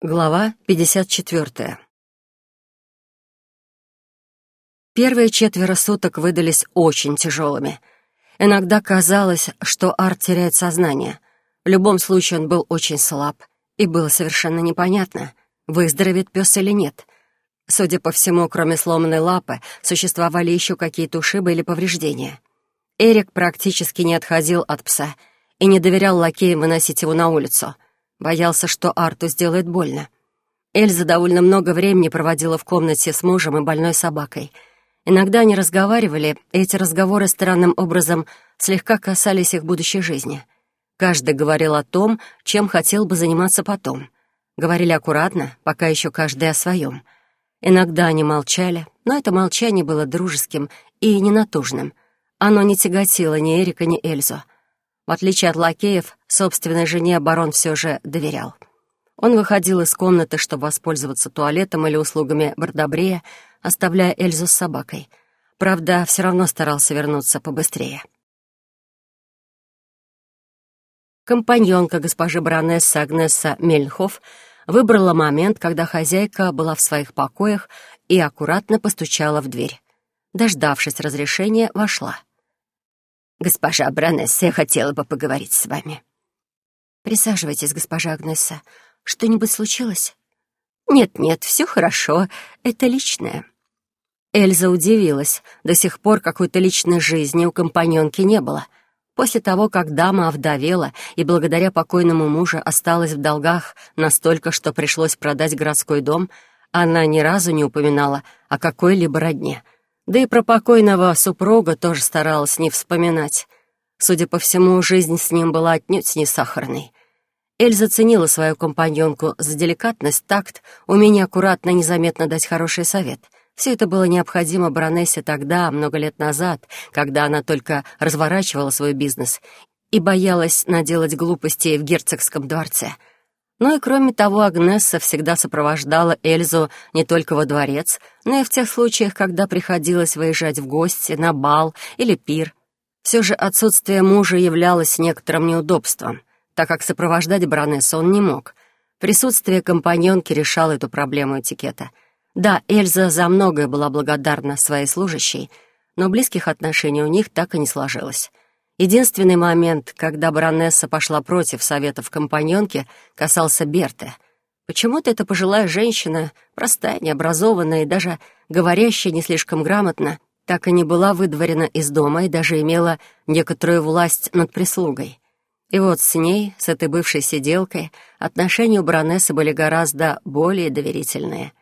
Глава 54. Первые четверо суток выдались очень тяжелыми. Иногда казалось, что Арт теряет сознание. В любом случае он был очень слаб, и было совершенно непонятно, выздоровеет пес или нет. Судя по всему, кроме сломанной лапы, существовали еще какие-то ушибы или повреждения. Эрик практически не отходил от пса и не доверял лакеям выносить его на улицу — Боялся, что Арту сделает больно. Эльза довольно много времени проводила в комнате с мужем и больной собакой. Иногда они разговаривали, и эти разговоры странным образом слегка касались их будущей жизни. Каждый говорил о том, чем хотел бы заниматься потом. Говорили аккуратно, пока еще каждый о своем. Иногда они молчали, но это молчание было дружеским и ненатужным. Оно не тяготило ни Эрика, ни Эльзу — в отличие от лакеев, собственной жене барон все же доверял. Он выходил из комнаты, чтобы воспользоваться туалетом или услугами Бардабрея, оставляя Эльзу с собакой. Правда, все равно старался вернуться побыстрее. Компаньонка госпожи баронессы Агнесса Мельнхоф выбрала момент, когда хозяйка была в своих покоях и аккуратно постучала в дверь. Дождавшись разрешения, вошла. «Госпожа Бранесса, я хотела бы поговорить с вами». «Присаживайтесь, госпожа Агнесса. Что-нибудь случилось?» «Нет-нет, все хорошо. Это личное». Эльза удивилась. До сих пор какой-то личной жизни у компаньонки не было. После того, как дама овдовела и благодаря покойному мужу осталась в долгах настолько, что пришлось продать городской дом, она ни разу не упоминала о какой-либо родне — да и про покойного супруга тоже старалась не вспоминать. Судя по всему, жизнь с ним была отнюдь не сахарной. Эльза ценила свою компаньонку за деликатность, такт, умение аккуратно и незаметно дать хороший совет. Все это было необходимо баронессе тогда, много лет назад, когда она только разворачивала свой бизнес и боялась наделать глупостей в герцогском дворце — ну и кроме того, Агнесса всегда сопровождала Эльзу не только во дворец, но и в тех случаях, когда приходилось выезжать в гости, на бал или пир. Все же отсутствие мужа являлось некоторым неудобством, так как сопровождать баронессу он не мог. Присутствие компаньонки решало эту проблему этикета. Да, Эльза за многое была благодарна своей служащей, но близких отношений у них так и не сложилось. Единственный момент, когда баронесса пошла против советов компаньонки, касался Берты. Почему-то эта пожилая женщина, простая, необразованная и даже говорящая не слишком грамотно, так и не была выдворена из дома и даже имела некоторую власть над прислугой. И вот с ней, с этой бывшей сиделкой, отношения у баронессы были гораздо более доверительные.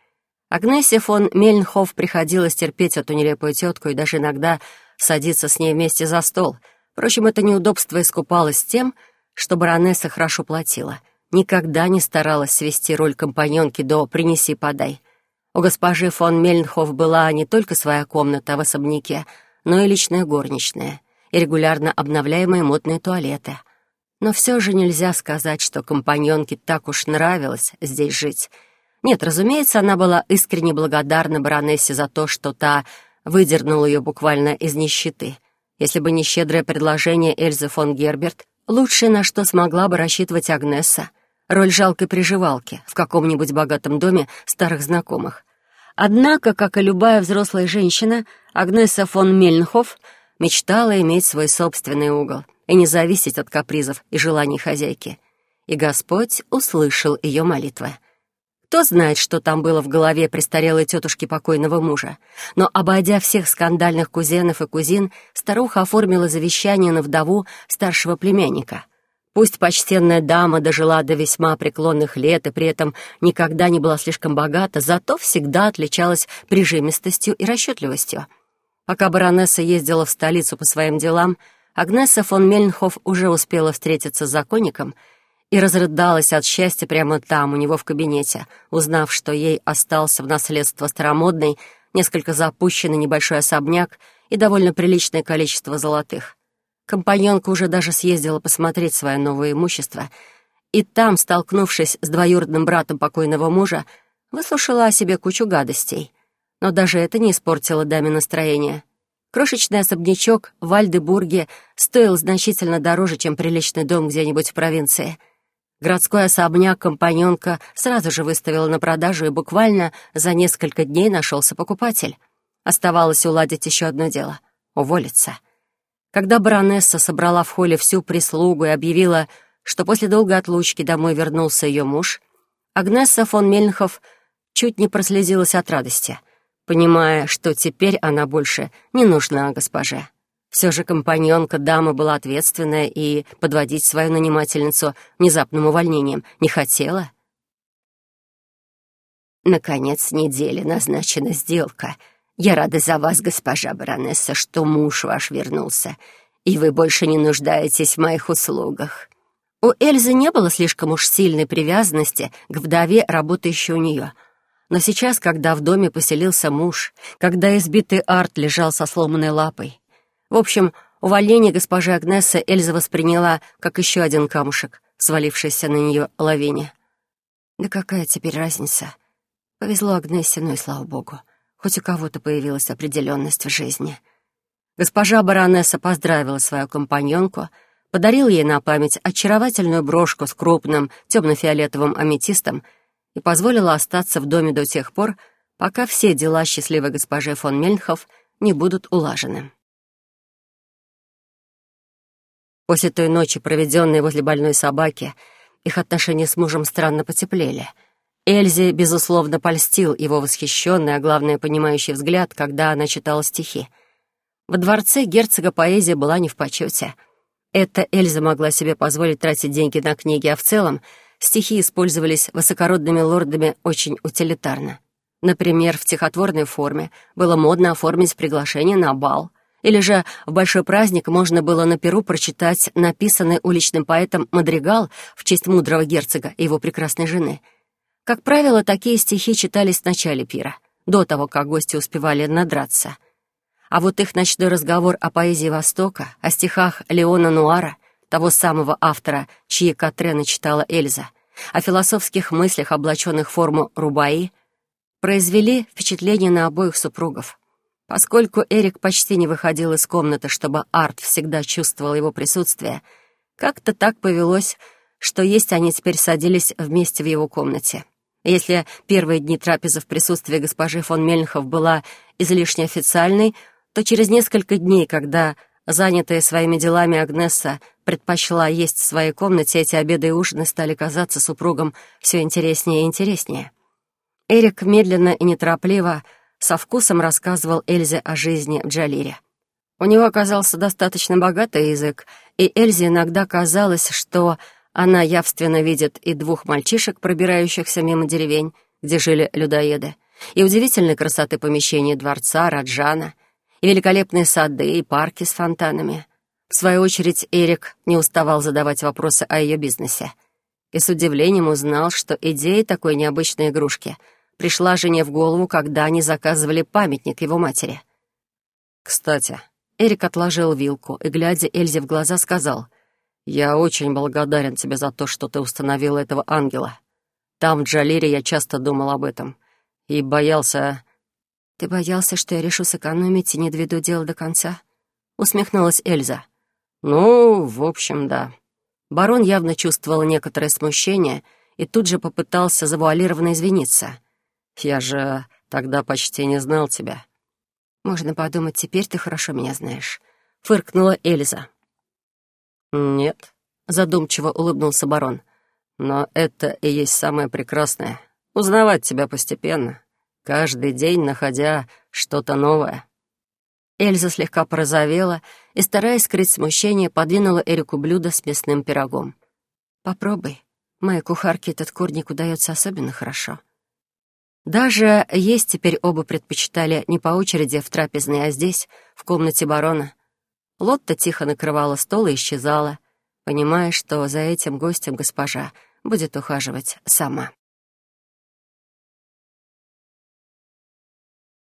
Агнессе фон Мельнхоф приходилось терпеть эту нелепую тетку и даже иногда садиться с ней вместе за стол — Впрочем, это неудобство искупалось тем, что баронесса хорошо платила. Никогда не старалась свести роль компаньонки до «принеси-подай». У госпожи фон Мельнхоф была не только своя комната в особняке, но и личная горничная, и регулярно обновляемые модные туалеты. Но все же нельзя сказать, что компаньонке так уж нравилось здесь жить. Нет, разумеется, она была искренне благодарна баронессе за то, что та выдернула ее буквально из нищеты — если бы не щедрое предложение Эльзы фон Герберт, лучшее, на что смогла бы рассчитывать Агнесса, роль жалкой приживалки в каком-нибудь богатом доме старых знакомых. Однако, как и любая взрослая женщина, Агнеса фон Мельнхоф мечтала иметь свой собственный угол и не зависеть от капризов и желаний хозяйки. И Господь услышал ее молитвы. Кто знает, что там было в голове престарелой тетушки покойного мужа. Но, обойдя всех скандальных кузенов и кузин, старуха оформила завещание на вдову старшего племянника. Пусть почтенная дама дожила до весьма преклонных лет и при этом никогда не была слишком богата, зато всегда отличалась прижимистостью и расчетливостью. Пока баронесса ездила в столицу по своим делам, Агнеса фон Мельнхоф уже успела встретиться с законником — и разрыдалась от счастья прямо там, у него в кабинете, узнав, что ей остался в наследство старомодный, несколько запущенный небольшой особняк и довольно приличное количество золотых. Компаньонка уже даже съездила посмотреть свое новое имущество, и там, столкнувшись с двоюродным братом покойного мужа, выслушала о себе кучу гадостей. Но даже это не испортило даме настроение. Крошечный особнячок в Вальдебурге стоил значительно дороже, чем приличный дом где-нибудь в провинции — Городской особняк компаньонка сразу же выставила на продажу, и буквально за несколько дней нашелся покупатель. Оставалось уладить еще одно дело — уволиться. Когда баронесса собрала в холле всю прислугу и объявила, что после долгой отлучки домой вернулся ее муж, Агнесса фон Мельнхов чуть не прослезилась от радости, понимая, что теперь она больше не нужна госпоже. Все же компаньонка дамы была ответственная и подводить свою нанимательницу внезапным увольнением не хотела. «Наконец недели назначена сделка. Я рада за вас, госпожа баронесса, что муж ваш вернулся, и вы больше не нуждаетесь в моих услугах». У Эльзы не было слишком уж сильной привязанности к вдове, работающей у нее. Но сейчас, когда в доме поселился муж, когда избитый Арт лежал со сломанной лапой, в общем, увольнение госпожи Агнессы Эльза восприняла как еще один камушек, свалившийся на нее лавине. Да какая теперь разница? Повезло Агнессе, ну и слава богу. Хоть у кого-то появилась определенность в жизни. Госпожа баронесса поздравила свою компаньонку, подарил ей на память очаровательную брошку с крупным темно-фиолетовым аметистом и позволила остаться в доме до тех пор, пока все дела счастливой госпожи фон Мельнхов не будут улажены. После той ночи, проведенной возле больной собаки, их отношения с мужем странно потеплели. Эльзе, безусловно, польстил его восхищенный, а главное, понимающий взгляд, когда она читала стихи. Во дворце герцога поэзия была не в почете. Это Эльза могла себе позволить тратить деньги на книги, а в целом стихи использовались высокородными лордами очень утилитарно. Например, в стихотворной форме было модно оформить приглашение на бал — или же в большой праздник можно было на Перу прочитать написанный уличным поэтом мадригал в честь мудрого герцога и его прекрасной жены. Как правило, такие стихи читались в начале пира, до того, как гости успевали надраться. А вот их ночной разговор о поэзии Востока, о стихах Леона Нуара, того самого автора, чьи Катрены читала Эльза, о философских мыслях, облаченных в форму рубаи, произвели впечатление на обоих супругов. Поскольку Эрик почти не выходил из комнаты, чтобы Арт всегда чувствовал его присутствие, как-то так повелось, что есть они теперь садились вместе в его комнате. Если первые дни трапезы в присутствии госпожи фон Мельнхов была излишне официальной, то через несколько дней, когда занятая своими делами Агнесса предпочла есть в своей комнате, эти обеды и ужины стали казаться супругам все интереснее и интереснее. Эрик медленно и неторопливо со вкусом рассказывал Эльзе о жизни в Джалире. У него оказался достаточно богатый язык, и Эльзе иногда казалось, что она явственно видит и двух мальчишек, пробирающихся мимо деревень, где жили людоеды, и удивительной красоты помещения дворца Раджана, и великолепные сады и парки с фонтанами. В свою очередь Эрик не уставал задавать вопросы о ее бизнесе, и с удивлением узнал, что идея такой необычной игрушки — пришла жене в голову, когда они заказывали памятник его матери. «Кстати», — Эрик отложил вилку и, глядя Эльзе в глаза, сказал, «Я очень благодарен тебе за то, что ты установил этого ангела. Там, в Джалире, я часто думал об этом и боялся...» «Ты боялся, что я решу сэкономить и не доведу дело до конца?» — усмехнулась Эльза. «Ну, в общем, да». Барон явно чувствовал некоторое смущение и тут же попытался завуалированно извиниться. Я же тогда почти не знал тебя». «Можно подумать, теперь ты хорошо меня знаешь», — фыркнула Эльза. «Нет», — задумчиво улыбнулся барон. «Но это и есть самое прекрасное — узнавать тебя постепенно, каждый день находя что-то новое». Эльза слегка порозовела и, стараясь скрыть смущение, подвинула Эрику блюдо с мясным пирогом. «Попробуй. Моей кухарке этот курник удается особенно хорошо». Даже есть теперь оба предпочитали не по очереди в трапезной, а здесь, в комнате барона. Лотта тихо накрывала стол и исчезала, понимая, что за этим гостем госпожа будет ухаживать сама.